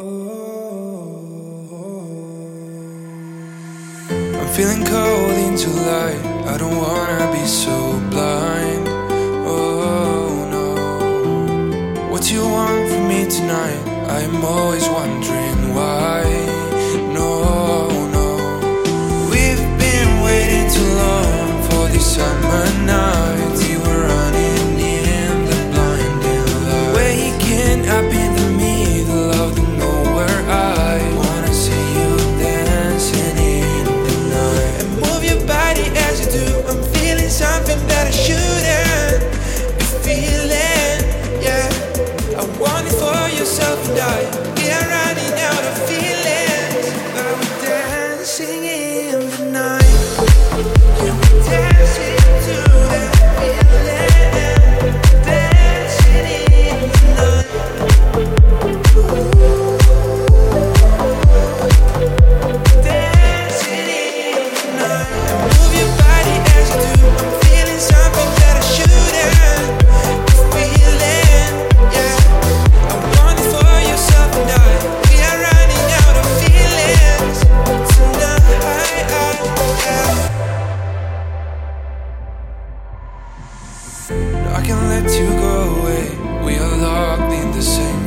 I'm feeling cold in July. I don't wanna be so blind. Oh no. What you want from me tonight? I'm always wondering why. No, no. We've been waiting too long for this summer. I can let you go away. We are locked in the same.